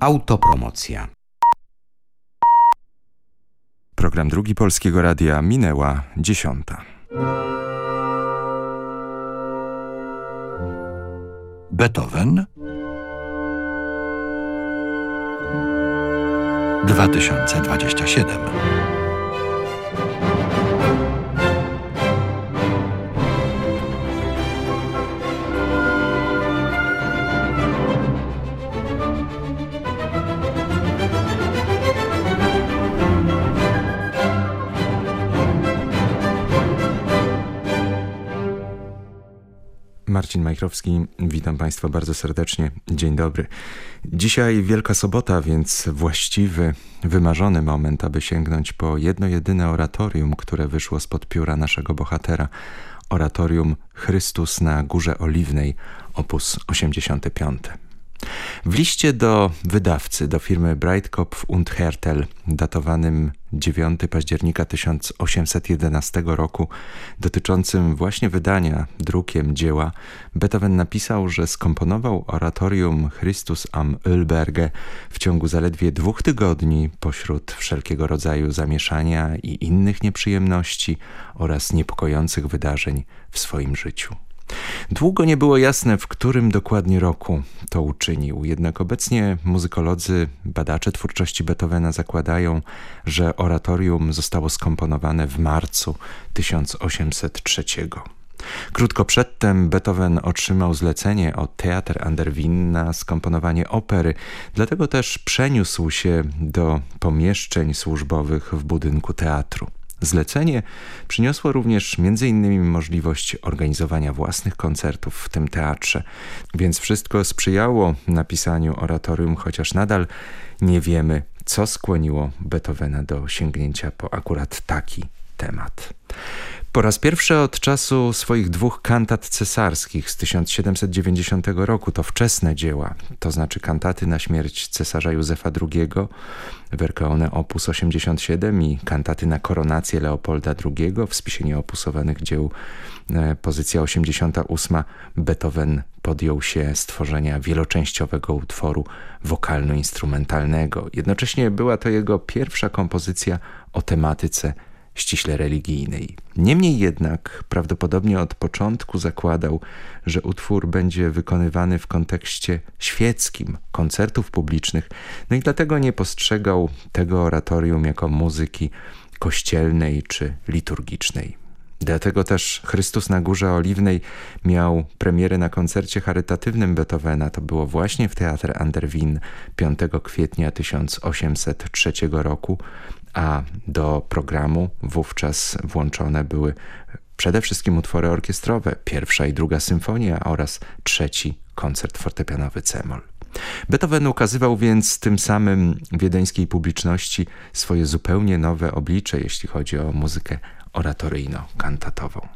Autopromocja. Program Drugi Polskiego Radia minęła dziesiąta. Beethoven 2027 Marcin Majkrowski, witam Państwa bardzo serdecznie. Dzień dobry. Dzisiaj Wielka Sobota, więc właściwy, wymarzony moment, aby sięgnąć po jedno jedyne oratorium, które wyszło spod pióra naszego bohatera. Oratorium Chrystus na Górze Oliwnej, opus 85. W liście do wydawcy, do firmy Breitkopf und Hertel, datowanym 9 października 1811 roku, dotyczącym właśnie wydania drukiem dzieła, Beethoven napisał, że skomponował oratorium Christus am Ölberge w ciągu zaledwie dwóch tygodni pośród wszelkiego rodzaju zamieszania i innych nieprzyjemności oraz niepokojących wydarzeń w swoim życiu. Długo nie było jasne, w którym dokładnie roku to uczynił, jednak obecnie muzykolodzy, badacze twórczości Beethovena zakładają, że oratorium zostało skomponowane w marcu 1803. Krótko przedtem Beethoven otrzymał zlecenie od Theater an der Wien na skomponowanie opery, dlatego też przeniósł się do pomieszczeń służbowych w budynku teatru. Zlecenie przyniosło również m.in. możliwość organizowania własnych koncertów w tym teatrze, więc wszystko sprzyjało napisaniu oratorium, chociaż nadal nie wiemy, co skłoniło Beethovena do sięgnięcia po akurat taki temat. Po raz pierwszy od czasu swoich dwóch kantat cesarskich z 1790 roku, to wczesne dzieła, to znaczy kantaty na śmierć cesarza Józefa II, Werkeone op. 87 i kantaty na koronację Leopolda II w spisie nieopusowanych dzieł e, pozycja 88 Beethoven podjął się stworzenia wieloczęściowego utworu wokalno-instrumentalnego. Jednocześnie była to jego pierwsza kompozycja o tematyce ściśle religijnej. Niemniej jednak prawdopodobnie od początku zakładał, że utwór będzie wykonywany w kontekście świeckim, koncertów publicznych, no i dlatego nie postrzegał tego oratorium jako muzyki kościelnej czy liturgicznej. Dlatego też Chrystus na Górze Oliwnej miał premierę na koncercie charytatywnym Beethovena. To było właśnie w Teatr Anderwin 5 kwietnia 1803 roku a do programu wówczas włączone były przede wszystkim utwory orkiestrowe, pierwsza i druga symfonia oraz trzeci koncert fortepianowy Cemol. Beethoven ukazywał więc tym samym wiedeńskiej publiczności swoje zupełnie nowe oblicze, jeśli chodzi o muzykę oratoryjno-kantatową.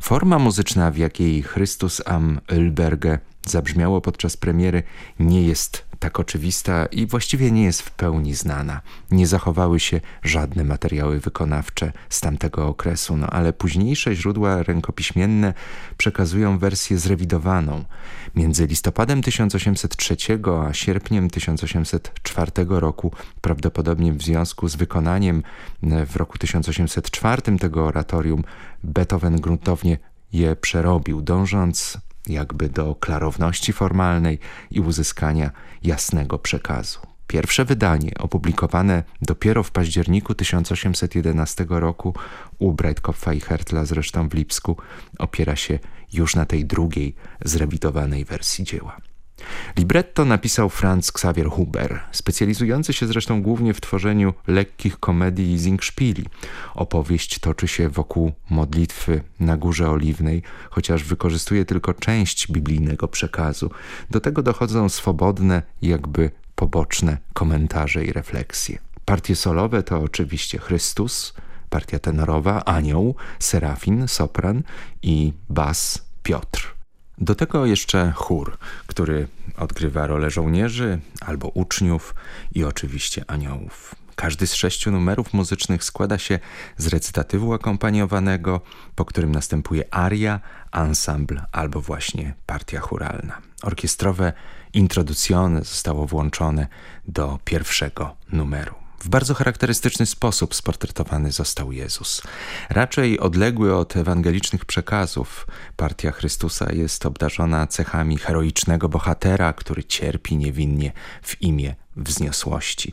Forma muzyczna, w jakiej Chrystus am Ölberge zabrzmiało podczas premiery, nie jest tak oczywista i właściwie nie jest w pełni znana. Nie zachowały się żadne materiały wykonawcze z tamtego okresu, no ale późniejsze źródła rękopiśmienne przekazują wersję zrewidowaną. Między listopadem 1803 a sierpniem 1804 roku, prawdopodobnie w związku z wykonaniem w roku 1804 tego oratorium, Beethoven gruntownie je przerobił, dążąc jakby do klarowności formalnej i uzyskania jasnego przekazu. Pierwsze wydanie, opublikowane dopiero w październiku 1811 roku u Breitkopfa i Hertla, zresztą w Lipsku, opiera się już na tej drugiej, zrewidowanej wersji dzieła. Libretto napisał Franz Xavier Huber, specjalizujący się zresztą głównie w tworzeniu lekkich komedii i zingszpili. Opowieść toczy się wokół modlitwy na Górze Oliwnej, chociaż wykorzystuje tylko część biblijnego przekazu. Do tego dochodzą swobodne, jakby poboczne komentarze i refleksje. Partie solowe to oczywiście Chrystus, partia tenorowa, anioł, serafin, sopran i bas Piotr. Do tego jeszcze chór, który odgrywa rolę żołnierzy albo uczniów i oczywiście aniołów. Każdy z sześciu numerów muzycznych składa się z recytatywu akompaniowanego, po którym następuje aria, ensemble albo właśnie partia churalna. orkiestrowe introducjone zostało włączone do pierwszego numeru. W bardzo charakterystyczny sposób sportretowany został Jezus. Raczej odległy od ewangelicznych przekazów, partia Chrystusa jest obdarzona cechami heroicznego bohatera, który cierpi niewinnie w imię wzniosłości.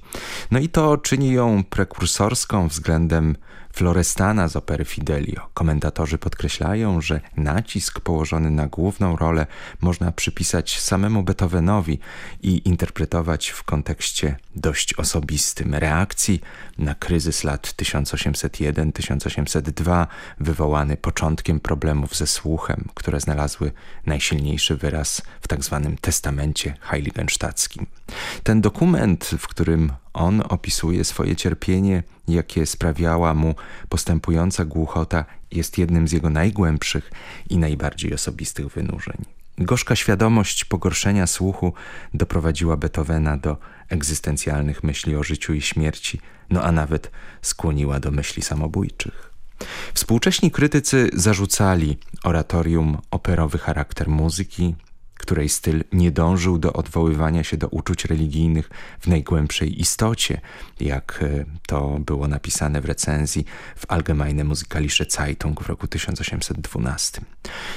No i to czyni ją prekursorską względem Florestana z opery Fidelio. Komentatorzy podkreślają, że nacisk położony na główną rolę można przypisać samemu Beethovenowi i interpretować w kontekście dość osobistym reakcji na kryzys lat 1801-1802 wywołany początkiem problemów ze słuchem, które znalazły najsilniejszy wyraz w tzw. Tak testamencie heiligenstadzkim. Ten dokument, w którym on opisuje swoje cierpienie, jakie sprawiała mu postępująca głuchota, jest jednym z jego najgłębszych i najbardziej osobistych wynurzeń. Gorzka świadomość pogorszenia słuchu doprowadziła Beethovena do egzystencjalnych myśli o życiu i śmierci, no a nawet skłoniła do myśli samobójczych. Współcześni krytycy zarzucali oratorium operowy charakter muzyki, której styl nie dążył do odwoływania się do uczuć religijnych w najgłębszej istocie, jak e, to było napisane w recenzji w Allgemeine Musikalische Zeitung w roku 1812.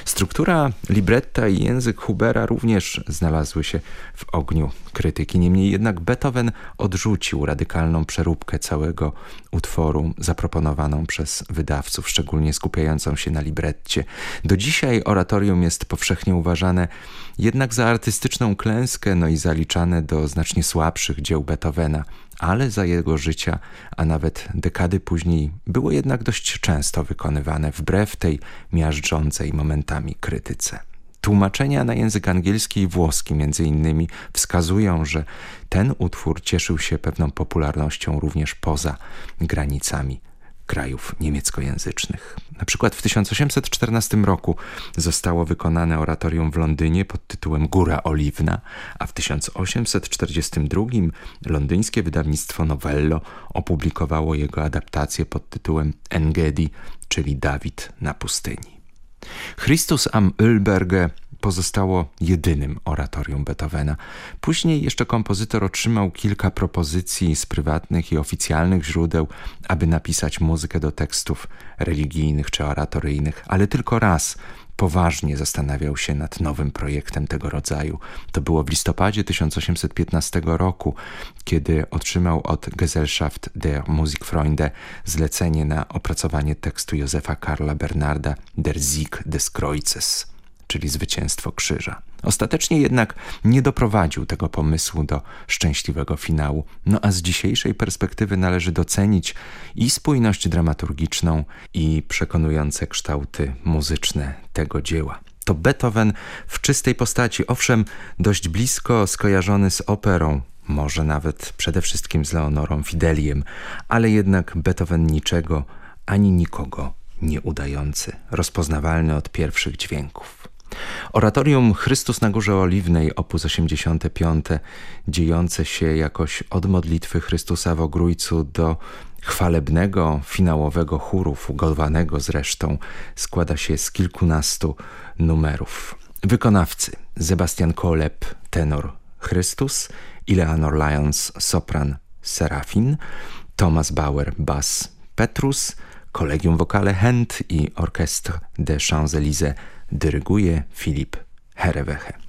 Struktura libretta i język Hubera również znalazły się w ogniu krytyki. Niemniej jednak Beethoven odrzucił radykalną przeróbkę całego utworu zaproponowaną przez wydawców, szczególnie skupiającą się na libretcie. Do dzisiaj oratorium jest powszechnie uważane jednak za artystyczną klęskę, no i zaliczane do znacznie słabszych dzieł Beethovena, ale za jego życia, a nawet dekady później, było jednak dość często wykonywane wbrew tej miażdżącej momentami krytyce. Tłumaczenia na język angielski i włoski między innymi wskazują, że ten utwór cieszył się pewną popularnością również poza granicami krajów niemieckojęzycznych. Na przykład w 1814 roku zostało wykonane oratorium w Londynie pod tytułem Góra Oliwna, a w 1842 londyńskie wydawnictwo Novello opublikowało jego adaptację pod tytułem Engedi, czyli Dawid na pustyni. Christus am Ölberge pozostało jedynym oratorium Beethovena. Później jeszcze kompozytor otrzymał kilka propozycji z prywatnych i oficjalnych źródeł, aby napisać muzykę do tekstów religijnych czy oratoryjnych, ale tylko raz poważnie zastanawiał się nad nowym projektem tego rodzaju. To było w listopadzie 1815 roku, kiedy otrzymał od Gesellschaft der Musikfreunde zlecenie na opracowanie tekstu Józefa Karla Bernarda Der Sieg des Kreuzes czyli zwycięstwo krzyża. Ostatecznie jednak nie doprowadził tego pomysłu do szczęśliwego finału, no a z dzisiejszej perspektywy należy docenić i spójność dramaturgiczną i przekonujące kształty muzyczne tego dzieła. To Beethoven w czystej postaci, owszem dość blisko skojarzony z operą, może nawet przede wszystkim z Leonorą Fideliem, ale jednak Beethoven niczego ani nikogo nie udający, rozpoznawalny od pierwszych dźwięków. Oratorium Chrystus na Górze Oliwnej, op. 85, dziejące się jakoś od modlitwy Chrystusa w Ogrójcu do chwalebnego, finałowego chóru, fugowanego zresztą, składa się z kilkunastu numerów. Wykonawcy Sebastian Koleb, tenor Chrystus, Eleanor Lyons, sopran Serafin, Thomas Bauer, bas Petrus, Kolegium Wokale Hent i Orchestre de Champs-Élysées dyryguje Filip Hereweche.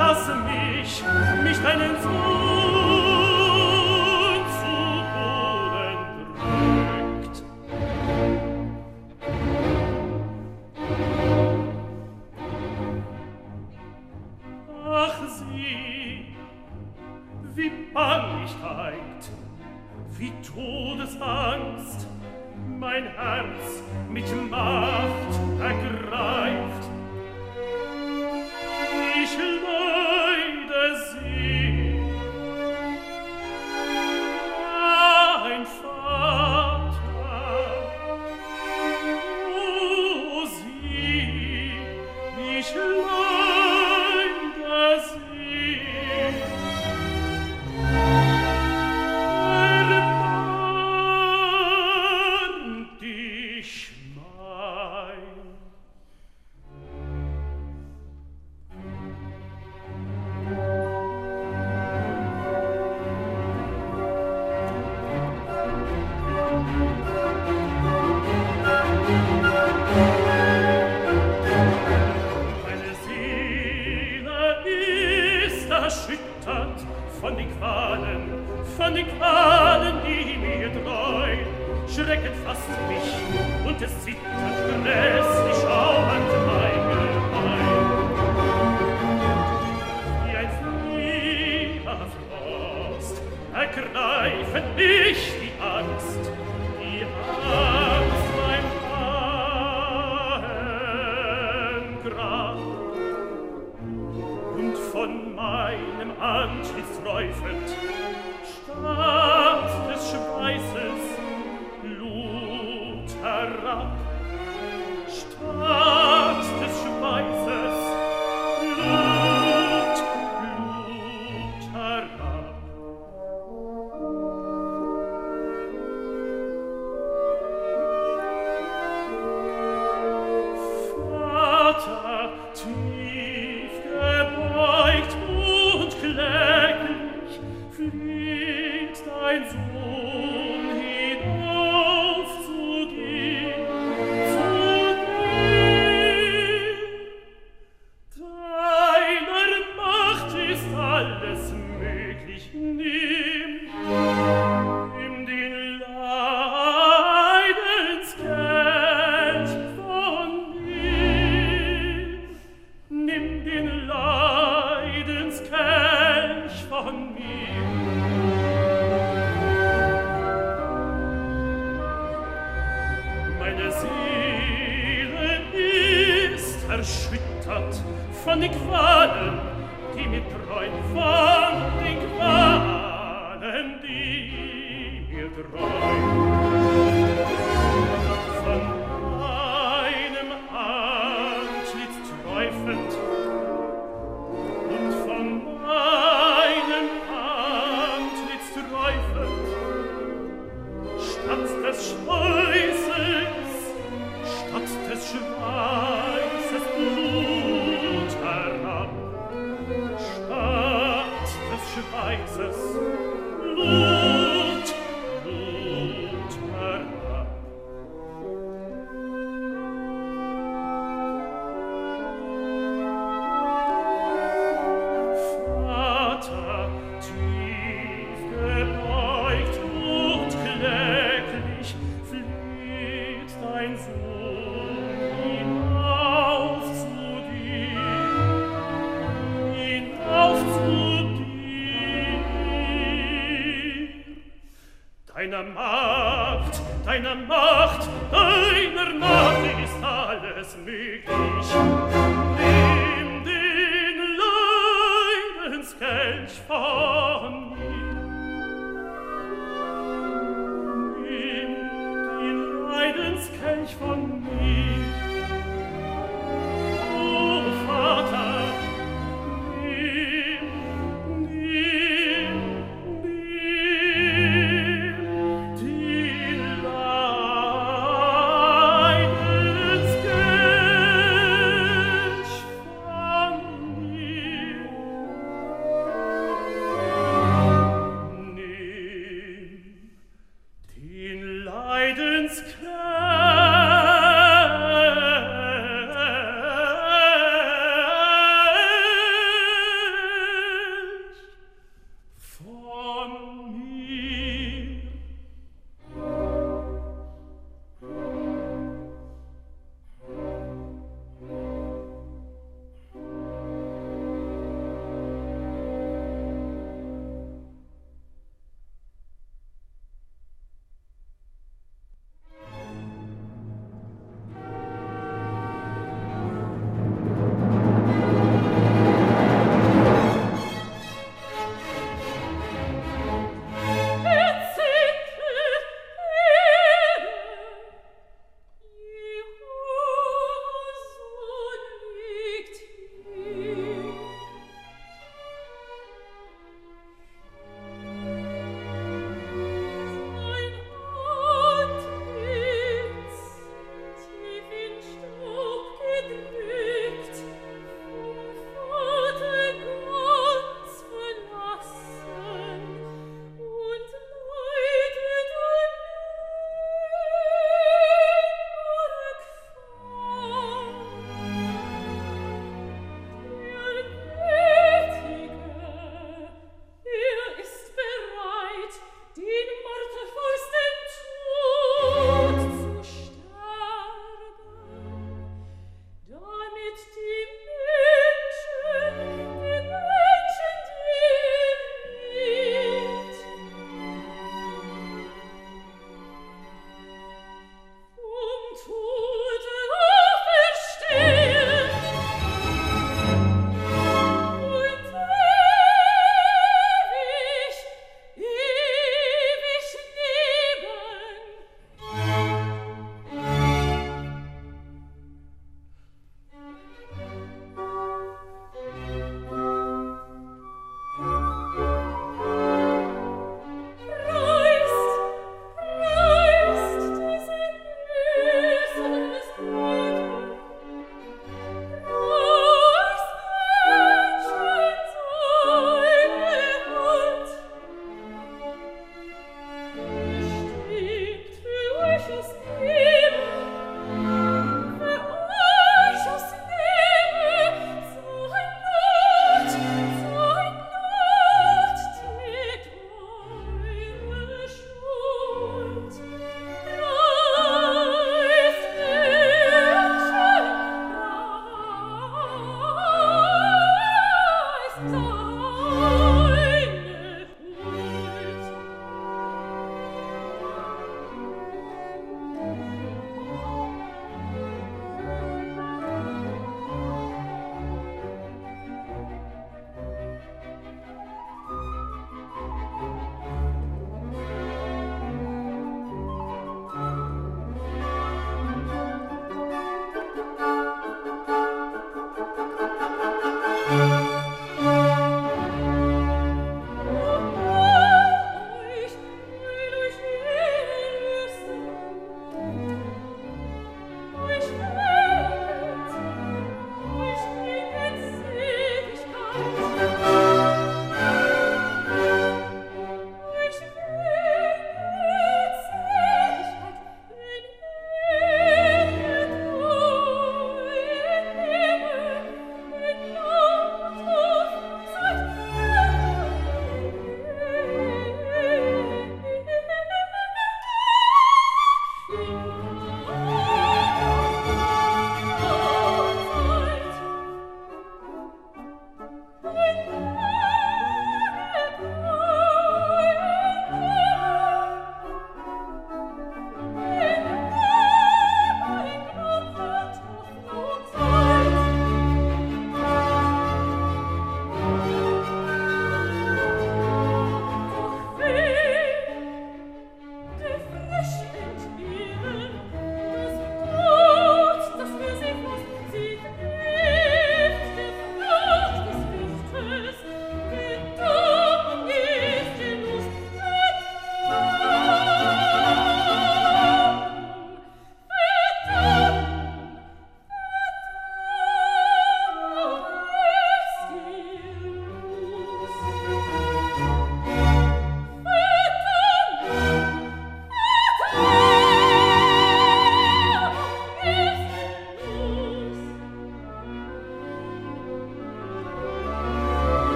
lass mich, mich deinen Sohn zu Boden drückt. Ach sieh, wie Bangigkeit, wie Todesangst, mein Herz mit Macht ergreift. 啊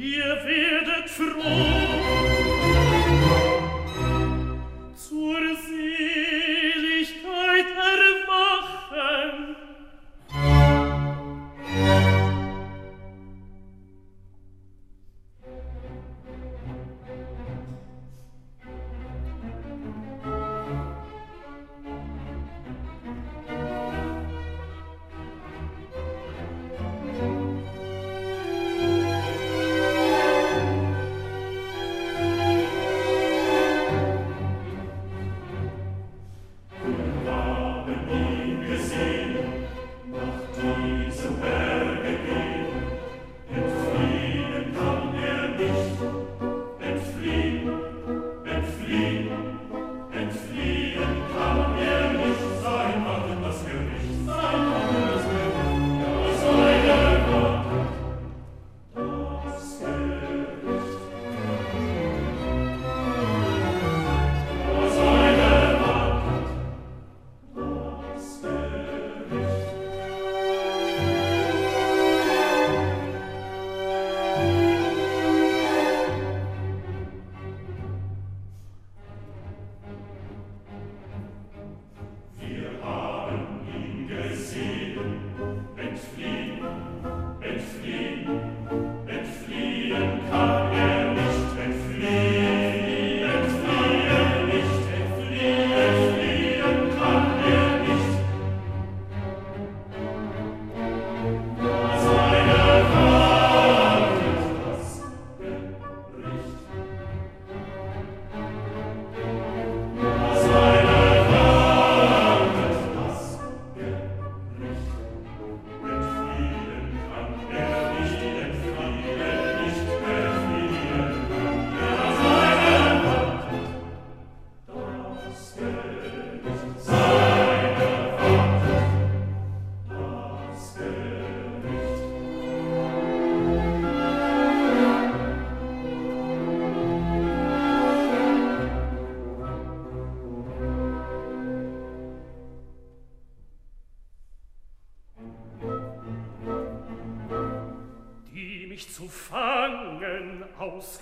Ihr werdet froh,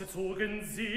gezogen sie.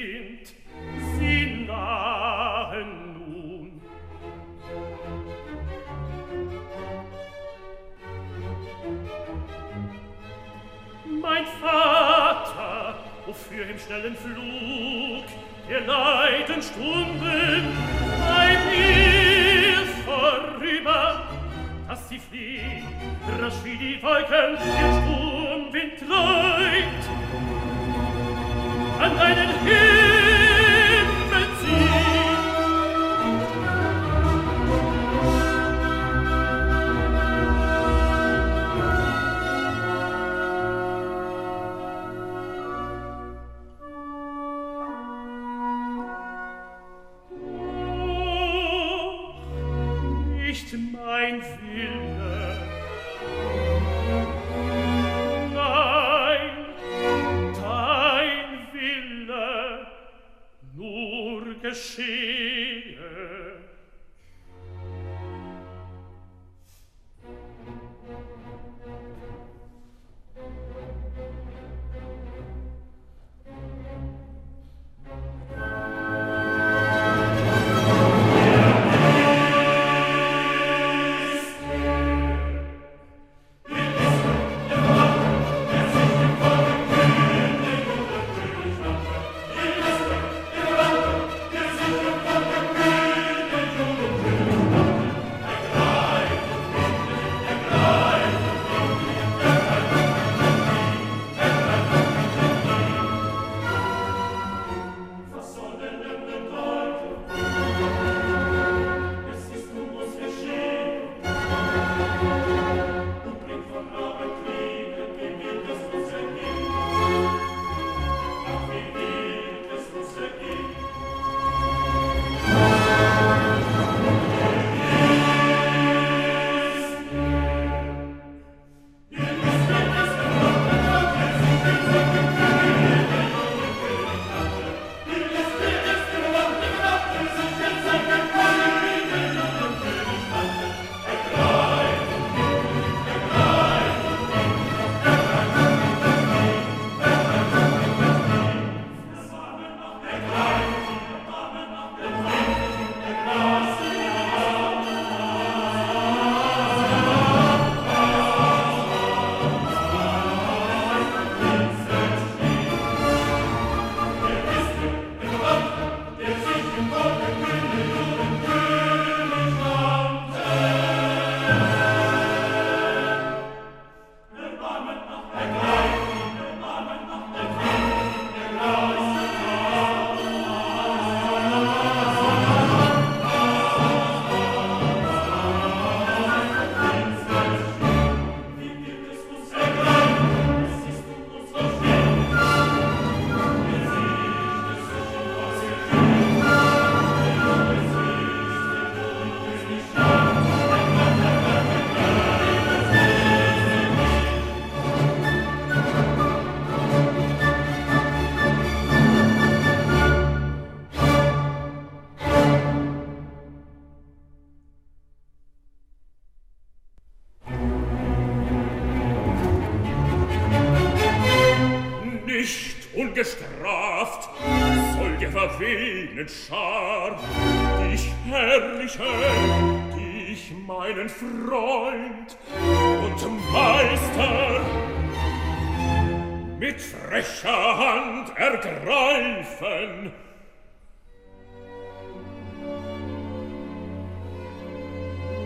frecher Hand ergreifen.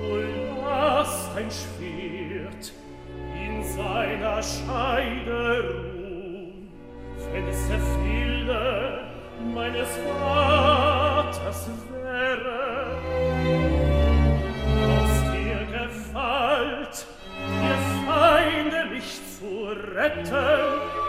O lass ein Schwert in seiner Scheide ruhen, wenn es der meines Vaters wäre. Aus dir gefällt, dir Feinde mich zu retten,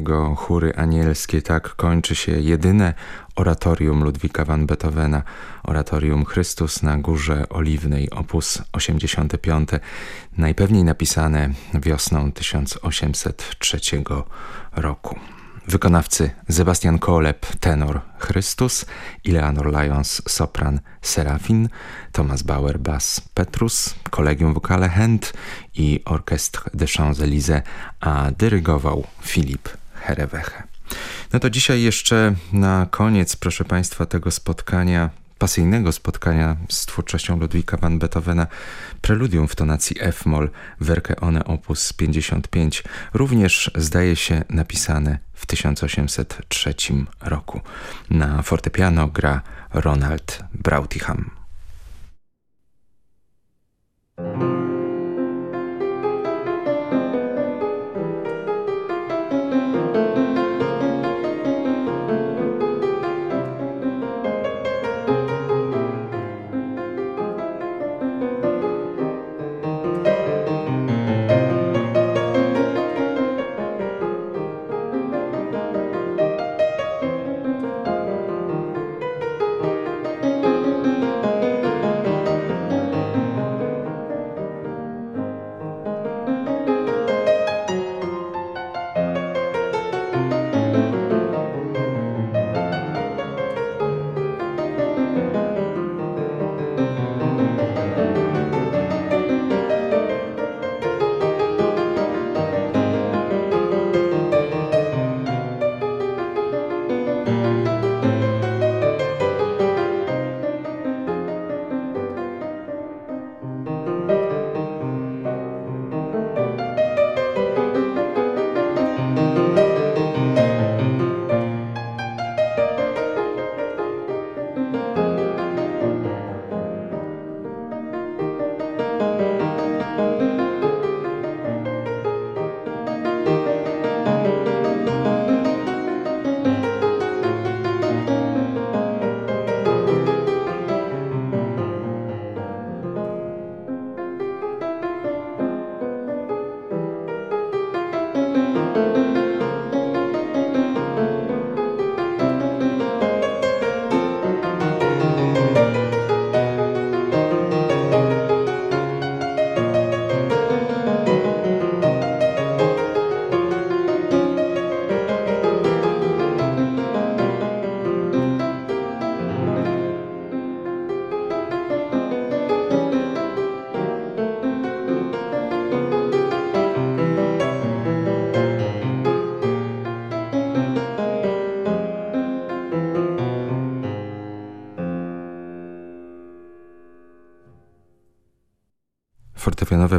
go, chóry anielskie. Tak kończy się jedyne oratorium Ludwika van Beethovena, oratorium Chrystus na Górze Oliwnej, opus 85, najpewniej napisane wiosną 1803 roku. Wykonawcy Sebastian Koleb, tenor Chrystus, Ileanor Lyons, sopran Serafin, Thomas Bauer, bas Petrus, kolegium wokale Hent i Orchestre de Champs-Élysées, a dyrygował Filip Hereweche. No to dzisiaj jeszcze na koniec, proszę Państwa, tego spotkania pasyjnego spotkania z twórczością Ludwika van Beethovena preludium w tonacji F-moll Werke one opus 55 również zdaje się napisane w 1803 roku. Na fortepiano gra Ronald Brautigam.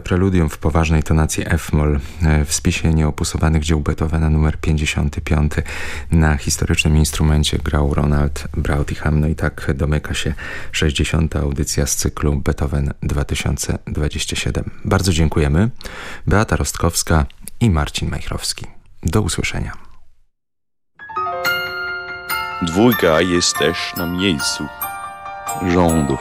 Preludium w poważnej tonacji F-moll e, w spisie nieopusowanych dzieł Beethovena numer 55. Na historycznym instrumencie grał Ronald Brautigam. No i tak domyka się 60. audycja z cyklu Beethoven 2027. Bardzo dziękujemy. Beata Rostkowska i Marcin Majchrowski. Do usłyszenia. Dwójka jest też na miejscu rządu.